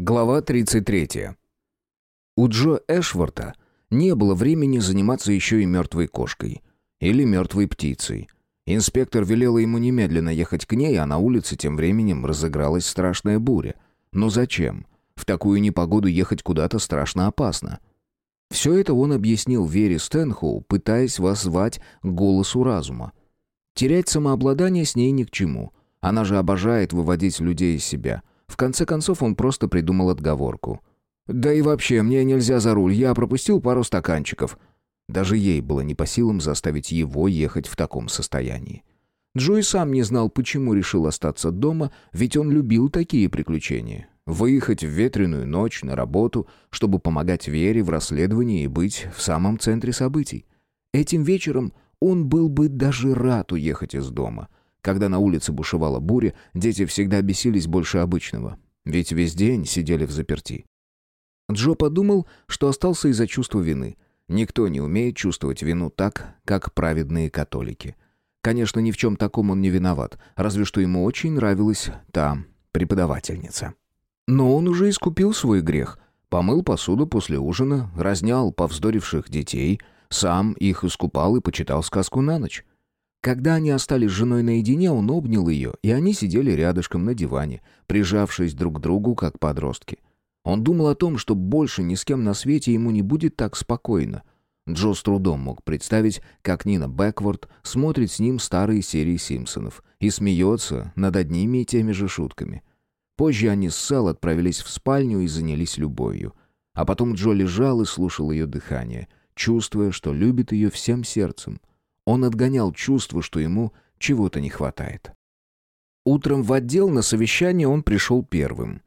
Глава 33. У Джо Эшворта не было времени заниматься еще и мертвой кошкой. Или мертвой птицей. Инспектор велел ему немедленно ехать к ней, а на улице тем временем разыгралась страшная буря. Но зачем? В такую непогоду ехать куда-то страшно опасно. Все это он объяснил Вере Стэнхоу, пытаясь воззвать голосу разума. Терять самообладание с ней ни к чему. Она же обожает выводить людей из себя. В конце концов он просто придумал отговорку. «Да и вообще, мне нельзя за руль, я пропустил пару стаканчиков». Даже ей было не по силам заставить его ехать в таком состоянии. Джой сам не знал, почему решил остаться дома, ведь он любил такие приключения. Выехать в ветреную ночь на работу, чтобы помогать Вере в расследовании и быть в самом центре событий. Этим вечером он был бы даже рад уехать из дома. Когда на улице бушевала буря, дети всегда бесились больше обычного, ведь весь день сидели в заперти. Джо подумал, что остался из-за чувства вины. Никто не умеет чувствовать вину так, как праведные католики. Конечно, ни в чем таком он не виноват, разве что ему очень нравилась та преподавательница. Но он уже искупил свой грех. Помыл посуду после ужина, разнял повздоривших детей, сам их искупал и почитал сказку на ночь. Когда они остались с женой наедине, он обнял ее, и они сидели рядышком на диване, прижавшись друг к другу, как подростки. Он думал о том, что больше ни с кем на свете ему не будет так спокойно. Джо с трудом мог представить, как Нина Бэкворд смотрит с ним старые серии «Симпсонов» и смеется над одними и теми же шутками. Позже они с Сэл отправились в спальню и занялись любовью. А потом Джо лежал и слушал ее дыхание, чувствуя, что любит ее всем сердцем. Он отгонял чувство, что ему чего-то не хватает. Утром в отдел на совещание он пришел первым.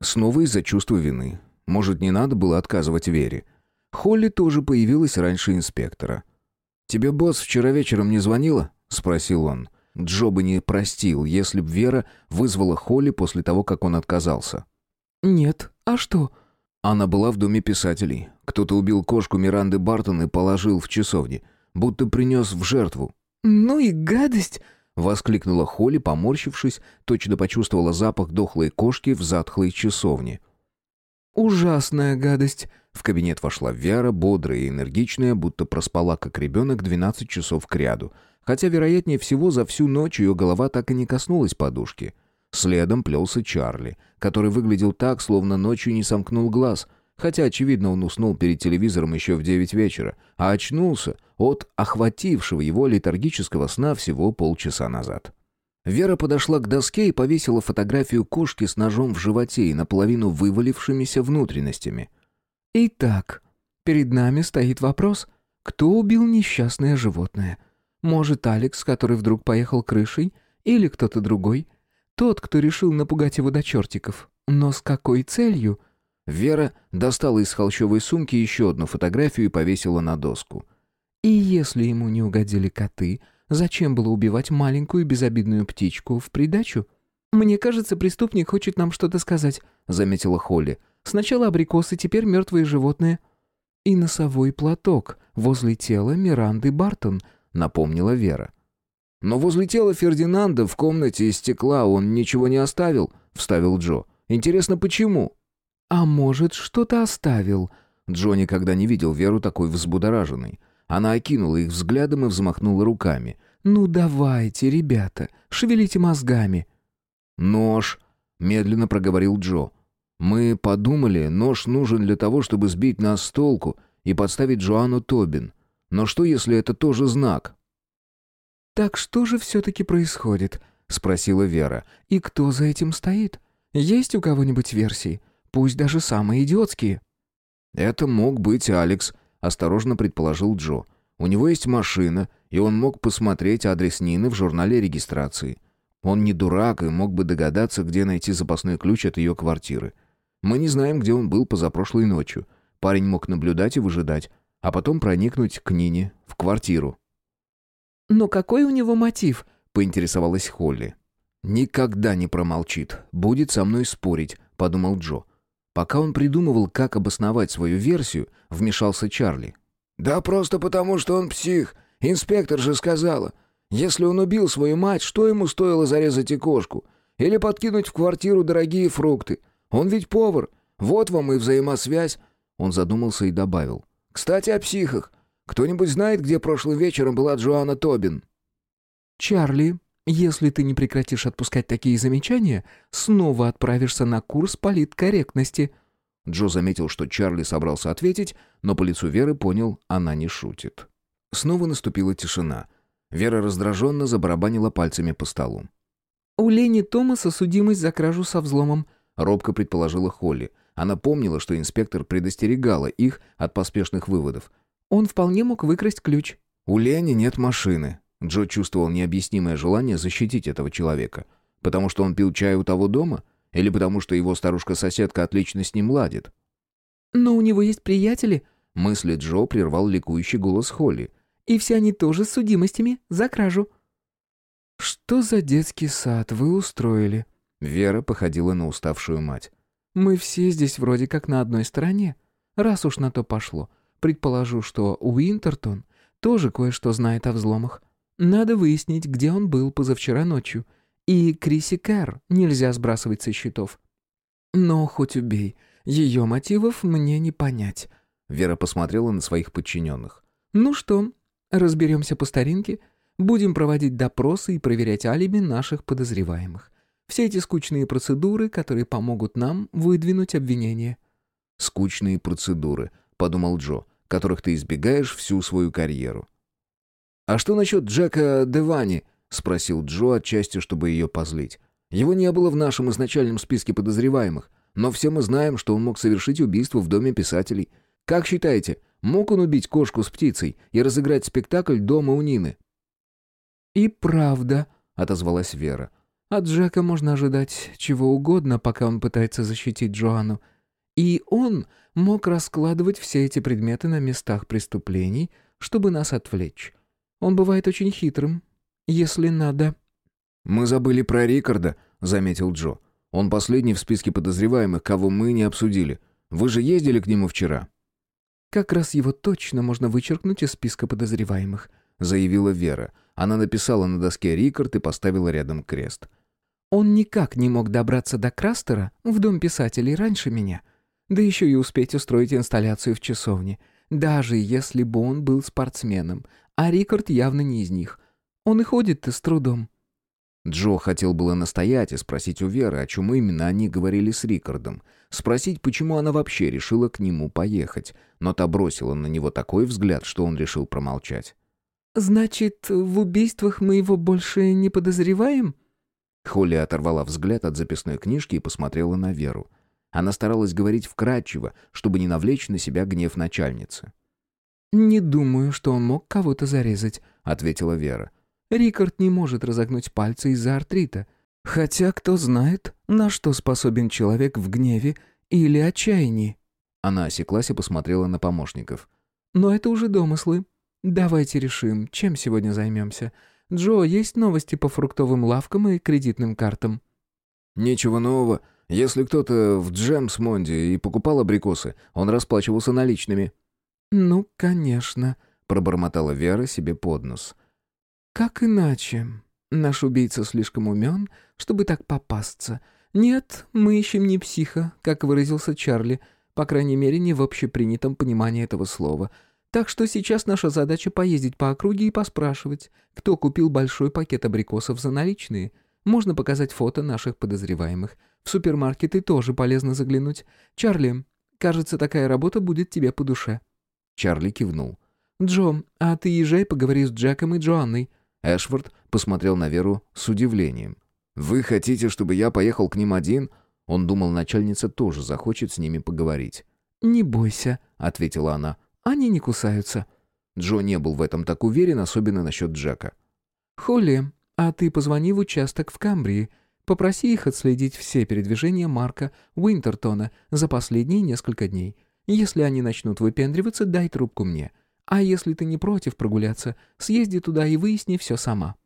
Снова из-за чувства вины. Может, не надо было отказывать Вере. Холли тоже появилась раньше инспектора. «Тебе босс вчера вечером не звонила?» — спросил он. Джо бы не простил, если б Вера вызвала Холли после того, как он отказался. «Нет. А что?» Она была в доме писателей. Кто-то убил кошку Миранды Бартон и положил в часовне, будто принес в жертву. «Ну и гадость!» — воскликнула Холли, поморщившись, точно почувствовала запах дохлой кошки в затхлой часовне. «Ужасная гадость!» В кабинет вошла Вера, бодрая и энергичная, будто проспала, как ребенок, 12 часов кряду — хотя, вероятнее всего, за всю ночь ее голова так и не коснулась подушки. Следом плелся Чарли, который выглядел так, словно ночью не сомкнул глаз, хотя, очевидно, он уснул перед телевизором еще в девять вечера, а очнулся от охватившего его летаргического сна всего полчаса назад. Вера подошла к доске и повесила фотографию кошки с ножом в животе и наполовину вывалившимися внутренностями. «Итак, перед нами стоит вопрос, кто убил несчастное животное?» Может, Алекс, который вдруг поехал крышей? Или кто-то другой? Тот, кто решил напугать его до чертиков. Но с какой целью?» Вера достала из холщовой сумки еще одну фотографию и повесила на доску. «И если ему не угодили коты, зачем было убивать маленькую безобидную птичку в придачу?» «Мне кажется, преступник хочет нам что-то сказать», — заметила Холли. «Сначала абрикосы, теперь мертвые животные». «И носовой платок возле тела Миранды Бартон», напомнила Вера. «Но возле тела Фердинанда в комнате из стекла он ничего не оставил», — вставил Джо. «Интересно, почему?» «А может, что-то оставил?» Джо никогда не видел Веру такой взбудораженной. Она окинула их взглядом и взмахнула руками. «Ну давайте, ребята, шевелите мозгами». «Нож», — медленно проговорил Джо. «Мы подумали, нож нужен для того, чтобы сбить нас с толку и подставить Джоанну Тобин. Но что, если это тоже знак?» «Так что же все-таки происходит?» — спросила Вера. «И кто за этим стоит? Есть у кого-нибудь версии? Пусть даже самые идиотские». «Это мог быть Алекс», — осторожно предположил Джо. «У него есть машина, и он мог посмотреть адрес Нины в журнале регистрации. Он не дурак и мог бы догадаться, где найти запасной ключ от ее квартиры. Мы не знаем, где он был позапрошлой ночью. Парень мог наблюдать и выжидать, а потом проникнуть к Нине в квартиру. «Но какой у него мотив?» — поинтересовалась Холли. «Никогда не промолчит. Будет со мной спорить», — подумал Джо. Пока он придумывал, как обосновать свою версию, вмешался Чарли. «Да просто потому, что он псих. Инспектор же сказала. Если он убил свою мать, что ему стоило зарезать и кошку? Или подкинуть в квартиру дорогие фрукты? Он ведь повар. Вот вам и взаимосвязь». Он задумался и добавил. «Кстати, о психах. Кто-нибудь знает, где прошлым вечером была Джоанна Тобин?» «Чарли, если ты не прекратишь отпускать такие замечания, снова отправишься на курс политкорректности». Джо заметил, что Чарли собрался ответить, но по лицу Веры понял, она не шутит. Снова наступила тишина. Вера раздраженно забарабанила пальцами по столу. «У Лени Томаса судимость за кражу со взломом», — робко предположила Холли. Она помнила, что инспектор предостерегала их от поспешных выводов. «Он вполне мог выкрасть ключ». «У Лени нет машины». Джо чувствовал необъяснимое желание защитить этого человека. Потому что он пил чай у того дома? Или потому что его старушка-соседка отлично с ним ладит? «Но у него есть приятели», — мысли Джо прервал ликующий голос Холли. «И все они тоже с судимостями за кражу». «Что за детский сад вы устроили?» Вера походила на уставшую мать. «Мы все здесь вроде как на одной стороне. Раз уж на то пошло, предположу, что Уинтертон тоже кое-что знает о взломах. Надо выяснить, где он был позавчера ночью. И Криси Кэр нельзя сбрасывать со счетов. Но хоть убей, ее мотивов мне не понять». Вера посмотрела на своих подчиненных. «Ну что, разберемся по старинке?» Будем проводить допросы и проверять алиби наших подозреваемых. Все эти скучные процедуры, которые помогут нам выдвинуть обвинение». «Скучные процедуры», — подумал Джо, «которых ты избегаешь всю свою карьеру». «А что насчет Джека Девани?» — спросил Джо отчасти, чтобы ее позлить. «Его не было в нашем изначальном списке подозреваемых, но все мы знаем, что он мог совершить убийство в доме писателей. Как считаете, мог он убить кошку с птицей и разыграть спектакль дома у Нины?» «И правда», — отозвалась Вера. «От Джека можно ожидать чего угодно, пока он пытается защитить Джоанну. И он мог раскладывать все эти предметы на местах преступлений, чтобы нас отвлечь. Он бывает очень хитрым, если надо». «Мы забыли про Рикарда», — заметил Джо. «Он последний в списке подозреваемых, кого мы не обсудили. Вы же ездили к нему вчера». «Как раз его точно можно вычеркнуть из списка подозреваемых», — заявила Вера. Она написала на доске Рикард и поставила рядом крест. «Он никак не мог добраться до Крастера в Дом писателей раньше меня. Да еще и успеть устроить инсталляцию в часовне. Даже если бы он был спортсменом. А Рикард явно не из них. Он и ходит-то с трудом». Джо хотел было настоять и спросить у Веры, о чем именно они говорили с Рикардом. Спросить, почему она вообще решила к нему поехать. Но та бросила на него такой взгляд, что он решил промолчать. «Значит, в убийствах мы его больше не подозреваем?» Холли оторвала взгляд от записной книжки и посмотрела на Веру. Она старалась говорить вкратчиво, чтобы не навлечь на себя гнев начальницы. «Не думаю, что он мог кого-то зарезать», — ответила Вера. «Рикард не может разогнуть пальцы из-за артрита. Хотя кто знает, на что способен человек в гневе или отчаянии». Она осеклась и посмотрела на помощников. «Но это уже домыслы. «Давайте решим, чем сегодня займемся. Джо, есть новости по фруктовым лавкам и кредитным картам?» «Ничего нового. Если кто-то в Джемс-Монде и покупал абрикосы, он расплачивался наличными». «Ну, конечно», — пробормотала Вера себе под нос. «Как иначе? Наш убийца слишком умен, чтобы так попасться. Нет, мы ищем не психа, как выразился Чарли, по крайней мере, не в общепринятом понимании этого слова». Так что сейчас наша задача поездить по округе и поспрашивать, кто купил большой пакет абрикосов за наличные. Можно показать фото наших подозреваемых. В супермаркеты тоже полезно заглянуть. Чарли, кажется, такая работа будет тебе по душе». Чарли кивнул. «Джо, а ты езжай, поговори с Джеком и Джоанной». Эшфорд посмотрел на Веру с удивлением. «Вы хотите, чтобы я поехал к ним один?» Он думал, начальница тоже захочет с ними поговорить. «Не бойся», — ответила она. Они не кусаются». Джо не был в этом так уверен, особенно насчет Джека. «Холли, а ты позвони в участок в Камбрии. Попроси их отследить все передвижения Марка Уинтертона за последние несколько дней. Если они начнут выпендриваться, дай трубку мне. А если ты не против прогуляться, съезди туда и выясни все сама».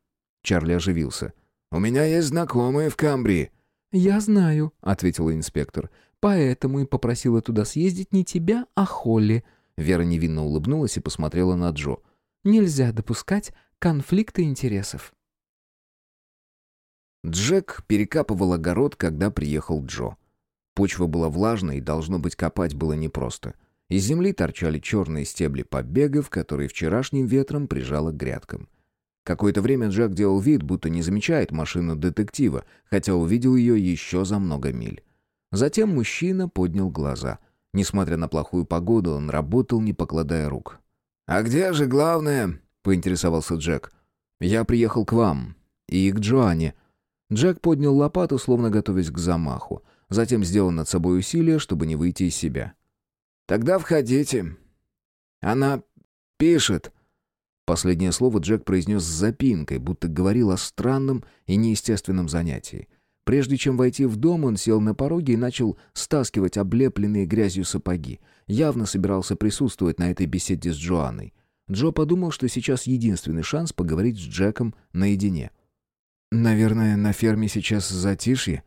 Чарли оживился. «У меня есть знакомые в Камбрии». «Я знаю», — ответила инспектор. «Поэтому и попросила туда съездить не тебя, а Холли. Вера невинно улыбнулась и посмотрела на Джо. «Нельзя допускать конфликта интересов». Джек перекапывал огород, когда приехал Джо. Почва была влажной, и, должно быть, копать было непросто. Из земли торчали черные стебли побегов, которые вчерашним ветром прижало к грядкам. Какое-то время Джек делал вид, будто не замечает машину детектива, хотя увидел ее еще за много миль. Затем мужчина поднял глаза. Несмотря на плохую погоду, он работал, не покладая рук. «А где же главное?» — поинтересовался Джек. «Я приехал к вам. И к Джоанне». Джек поднял лопату, словно готовясь к замаху. Затем сделал над собой усилие, чтобы не выйти из себя. «Тогда входите. Она пишет». Последнее слово Джек произнес с запинкой, будто говорил о странном и неестественном занятии. Прежде чем войти в дом, он сел на пороге и начал стаскивать облепленные грязью сапоги. Явно собирался присутствовать на этой беседе с Джоанной. Джо подумал, что сейчас единственный шанс поговорить с Джеком наедине. «Наверное, на ферме сейчас затишье?»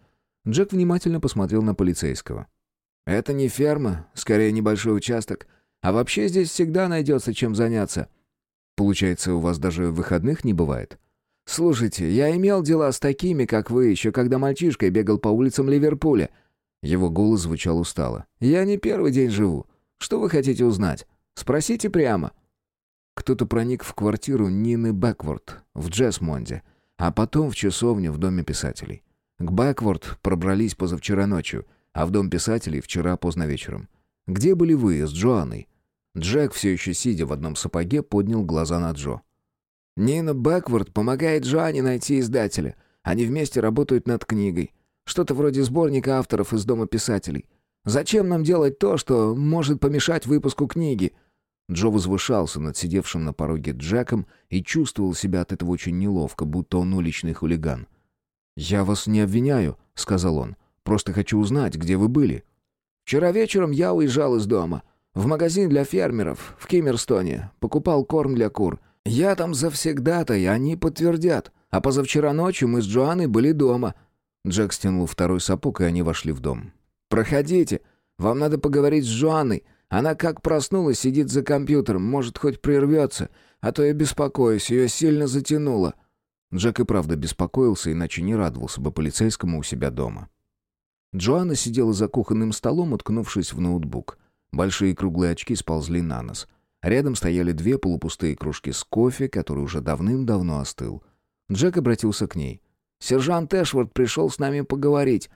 Джек внимательно посмотрел на полицейского. «Это не ферма, скорее небольшой участок. А вообще здесь всегда найдется чем заняться». «Получается, у вас даже выходных не бывает?» «Слушайте, я имел дела с такими, как вы, еще когда мальчишкой бегал по улицам Ливерпуля». Его голос звучал устало. «Я не первый день живу. Что вы хотите узнать? Спросите прямо». Кто-то проник в квартиру Нины Бэкворд в Джессмонде, а потом в часовню в Доме писателей. К Бэкворд пробрались позавчера ночью, а в Дом писателей вчера поздно вечером. Где были вы с Джоанной?» Джек, все еще сидя в одном сапоге, поднял глаза на Джо. «Нина Бэкворд помогает Джоанне найти издателя. Они вместе работают над книгой. Что-то вроде сборника авторов из Дома писателей. Зачем нам делать то, что может помешать выпуску книги?» Джо возвышался над сидевшим на пороге Джеком и чувствовал себя от этого очень неловко, будто он уличный хулиган. «Я вас не обвиняю», — сказал он. «Просто хочу узнать, где вы были». «Вчера вечером я уезжал из дома. В магазин для фермеров в Киммерстоне. Покупал корм для кур. Я там завсегда-то, и они подтвердят. А позавчера ночью мы с Джоанной были дома». Джек стянул второй сапог, и они вошли в дом. «Проходите. Вам надо поговорить с Джоанной. Она как проснулась, сидит за компьютером, может, хоть прервется. А то я беспокоюсь, ее сильно затянуло». Джек и правда беспокоился, иначе не радовался бы полицейскому у себя дома. Джоанна сидела за кухонным столом, уткнувшись в ноутбук. Большие круглые очки сползли на нос. Рядом стояли две полупустые кружки с кофе, который уже давным-давно остыл. Джек обратился к ней. «Сержант Эшвард пришел с нами поговорить».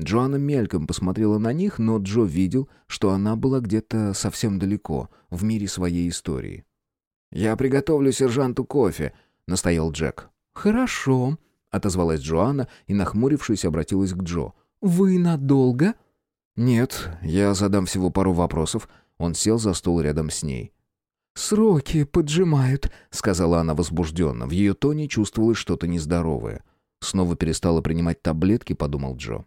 Джоанна мельком посмотрела на них, но Джо видел, что она была где-то совсем далеко, в мире своей истории. «Я приготовлю сержанту кофе», — настоял Джек. «Хорошо», — отозвалась Джоанна и, нахмурившись, обратилась к Джо. «Вы надолго?» «Нет, я задам всего пару вопросов». Он сел за стол рядом с ней. «Сроки поджимают», — сказала она возбужденно. В ее тоне чувствовалось что-то нездоровое. Снова перестала принимать таблетки, подумал Джо.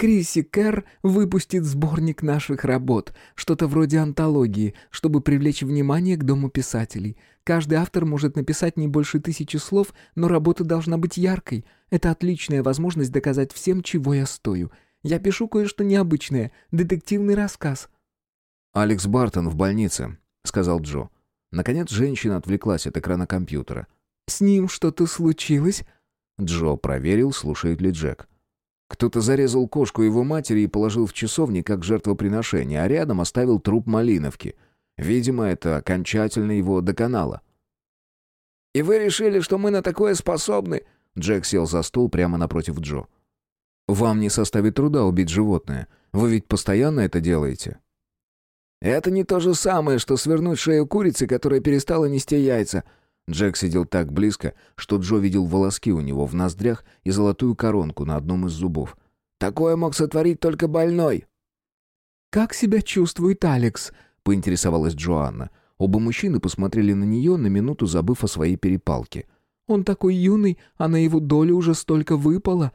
Криси Кэр выпустит сборник наших работ, что-то вроде антологии, чтобы привлечь внимание к Дому писателей. Каждый автор может написать не больше тысячи слов, но работа должна быть яркой. Это отличная возможность доказать всем, чего я стою. Я пишу кое-что необычное, детективный рассказ». «Алекс Бартон в больнице», — сказал Джо. Наконец женщина отвлеклась от экрана компьютера. «С ним что-то случилось?» Джо проверил, слушает ли Джек. Кто-то зарезал кошку его матери и положил в часовне как жертвоприношение, а рядом оставил труп Малиновки. Видимо, это окончательно его доконало. «И вы решили, что мы на такое способны?» Джек сел за стол прямо напротив Джо. «Вам не составит труда убить животное. Вы ведь постоянно это делаете?» «Это не то же самое, что свернуть шею курицы, которая перестала нести яйца», Джек сидел так близко, что Джо видел волоски у него в ноздрях и золотую коронку на одном из зубов. «Такое мог сотворить только больной!» «Как себя чувствует Алекс?» — поинтересовалась Джоанна. Оба мужчины посмотрели на нее, на минуту забыв о своей перепалке. «Он такой юный, а на его долю уже столько выпало!»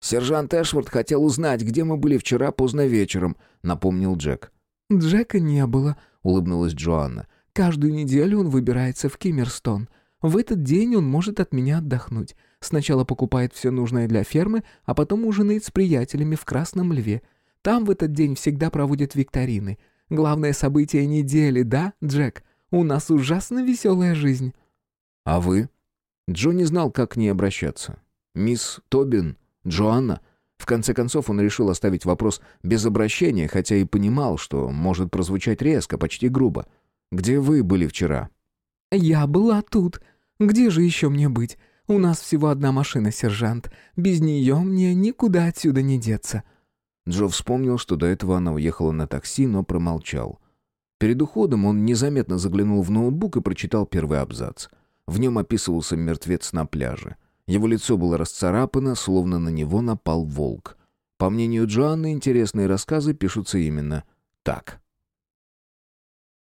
«Сержант Эшвард хотел узнать, где мы были вчера поздно вечером», — напомнил Джек. «Джека не было», — улыбнулась Джоанна. Каждую неделю он выбирается в Киммерстон. В этот день он может от меня отдохнуть. Сначала покупает все нужное для фермы, а потом ужинает с приятелями в Красном Льве. Там в этот день всегда проводят викторины. Главное событие недели, да, Джек? У нас ужасно веселая жизнь». «А вы?» Джо не знал, как к ней обращаться. «Мисс Тобин? Джоанна?» В конце концов он решил оставить вопрос без обращения, хотя и понимал, что может прозвучать резко, почти грубо. «Где вы были вчера?» «Я была тут. Где же еще мне быть? У нас всего одна машина, сержант. Без нее мне никуда отсюда не деться». Джо вспомнил, что до этого она уехала на такси, но промолчал. Перед уходом он незаметно заглянул в ноутбук и прочитал первый абзац. В нем описывался мертвец на пляже. Его лицо было расцарапано, словно на него напал волк. По мнению Джоанны, интересные рассказы пишутся именно так.